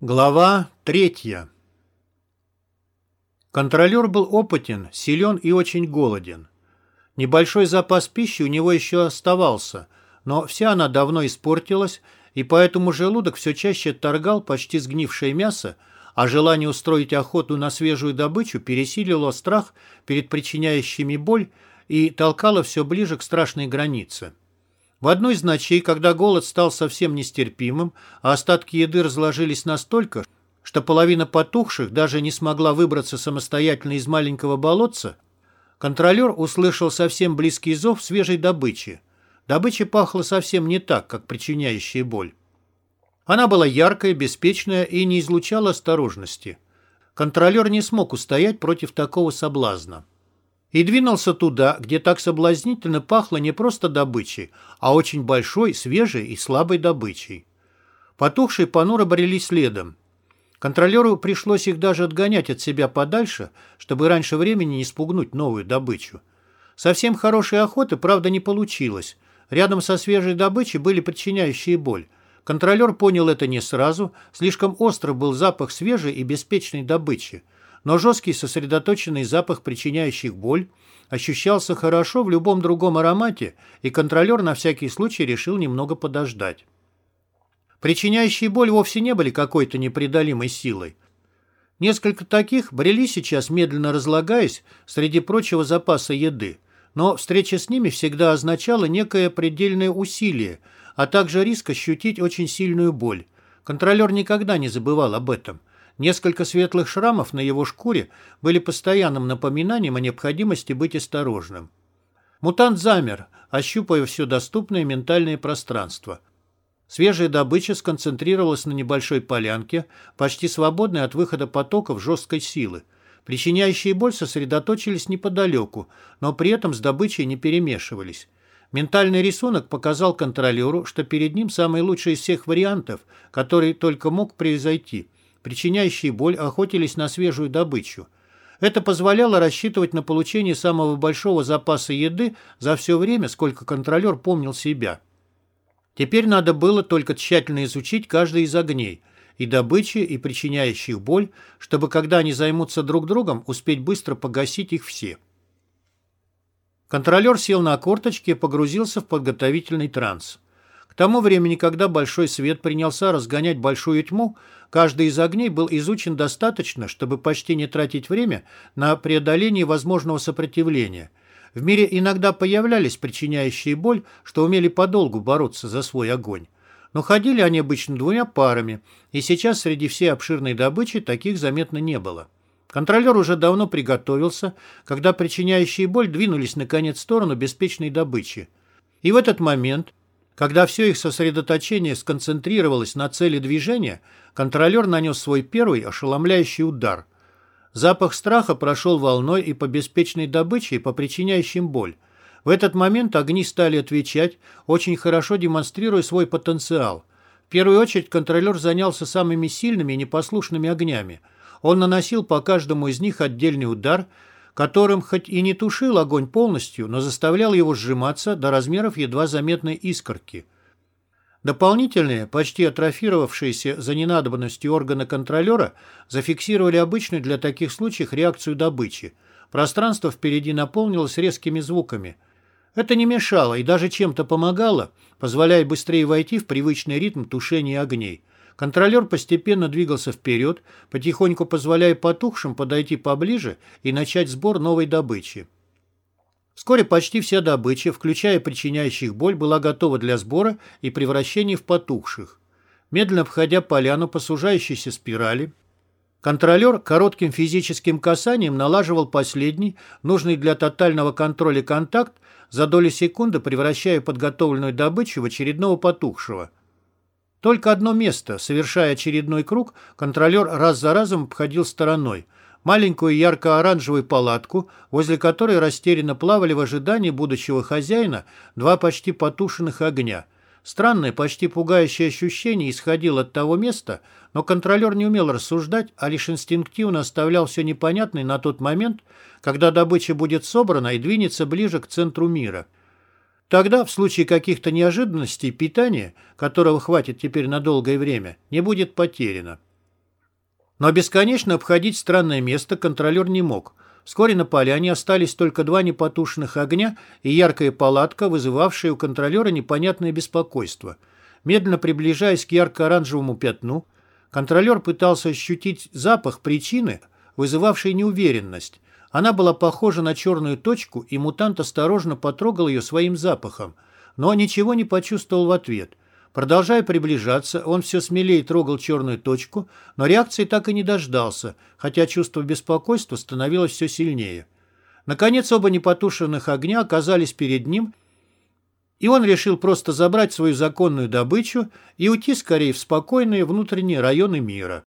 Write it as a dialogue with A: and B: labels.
A: Глава третья. Контролер был опытен, силен и очень голоден. Небольшой запас пищи у него еще оставался, но вся она давно испортилась, и поэтому желудок все чаще торгал почти сгнившее мясо, а желание устроить охоту на свежую добычу пересилило страх перед причиняющими боль и толкало все ближе к страшной границе. В одной из ночей, когда голод стал совсем нестерпимым, а остатки еды разложились настолько, что половина потухших даже не смогла выбраться самостоятельно из маленького болотца, контролер услышал совсем близкий зов свежей добычи. Добыча пахла совсем не так, как причиняющая боль. Она была яркая, беспечная и не излучала осторожности. Контролер не смог устоять против такого соблазна и двинулся туда, где так соблазнительно пахло не просто добычей, а очень большой, свежей и слабой добычей. Потухшие понуро брели следом. Контролеру пришлось их даже отгонять от себя подальше, чтобы раньше времени не спугнуть новую добычу. Совсем хорошей охоты, правда, не получилось. Рядом со свежей добычей были причиняющие боль. Контролер понял это не сразу, слишком остро был запах свежей и беспечной добычи но жесткий сосредоточенный запах, причиняющих боль, ощущался хорошо в любом другом аромате, и контролер на всякий случай решил немного подождать. Причиняющие боль вовсе не были какой-то непреодолимой силой. Несколько таких брели сейчас, медленно разлагаясь, среди прочего запаса еды, но встреча с ними всегда означала некое предельное усилие, а также риск ощутить очень сильную боль. Контролер никогда не забывал об этом. Несколько светлых шрамов на его шкуре были постоянным напоминанием о необходимости быть осторожным. Мутант замер, ощупывая все доступное ментальное пространство. Свежая добыча сконцентрировалась на небольшой полянке, почти свободной от выхода потоков жесткой силы. Причиняющие боль сосредоточились неподалеку, но при этом с добычей не перемешивались. Ментальный рисунок показал контролеру, что перед ним самый лучший из всех вариантов, который только мог произойти – причиняющие боль, охотились на свежую добычу. Это позволяло рассчитывать на получение самого большого запаса еды за все время, сколько контролер помнил себя. Теперь надо было только тщательно изучить каждый из огней, и добычи, и причиняющих боль, чтобы, когда они займутся друг другом, успеть быстро погасить их все. Контролер сел на корточки и погрузился в подготовительный транс тому времени, когда большой свет принялся разгонять большую тьму, каждый из огней был изучен достаточно, чтобы почти не тратить время на преодоление возможного сопротивления. В мире иногда появлялись причиняющие боль, что умели подолгу бороться за свой огонь. Но ходили они обычно двумя парами, и сейчас среди всей обширной добычи таких заметно не было. Контролер уже давно приготовился, когда причиняющие боль двинулись наконец в сторону беспечной добычи. И в этот момент когда все их сосредоточение сконцентрировалось на цели движения, контролер нанес свой первый ошеломляющий удар. Запах страха прошел волной и по беспечной добыче, и по причиняющим боль. В этот момент огни стали отвечать, очень хорошо демонстрируя свой потенциал. В первую очередь контролер занялся самыми сильными и непослушными огнями. Он наносил по каждому из них отдельный удар – которым хоть и не тушил огонь полностью, но заставлял его сжиматься до размеров едва заметной искорки. Дополнительные, почти атрофировавшиеся за ненадобностью органы контролера, зафиксировали обычную для таких случаев реакцию добычи. Пространство впереди наполнилось резкими звуками. Это не мешало и даже чем-то помогало, позволяя быстрее войти в привычный ритм тушения огней. Контролер постепенно двигался вперед, потихоньку позволяя потухшим подойти поближе и начать сбор новой добычи. Вскоре почти вся добыча, включая причиняющих боль, была готова для сбора и превращения в потухших. Медленно обходя поляну по сужающейся спирали, контролер коротким физическим касанием налаживал последний, нужный для тотального контроля контакт, за доли секунды превращая подготовленную добычу в очередного потухшего – только одно место, совершая очередной круг, контролер раз за разом обходил стороной. Маленькую ярко-оранжевую палатку, возле которой растерянно плавали в ожидании будущего хозяина два почти потушенных огня. Странное, почти пугающее ощущение исходило от того места, но контролер не умел рассуждать, а лишь инстинктивно оставлял все непонятное на тот момент, когда добыча будет собрана и двинется ближе к центру мира – Тогда, в случае каких-то неожиданностей, питание, которого хватит теперь на долгое время, не будет потеряно. Но бесконечно обходить странное место контролер не мог. Вскоре на поляне остались только два непотушенных огня и яркая палатка, вызывавшая у контролера непонятное беспокойство. Медленно приближаясь к ярко-оранжевому пятну, контролер пытался ощутить запах причины, вызывавшей неуверенность. Она была похожа на черную точку, и мутант осторожно потрогал ее своим запахом, но ничего не почувствовал в ответ – Продолжая приближаться, он все смелее трогал черную точку, но реакции так и не дождался, хотя чувство беспокойства становилось все сильнее. Наконец оба непотушенных огня оказались перед ним, и он решил просто забрать свою законную добычу и уйти скорее в спокойные внутренние районы мира.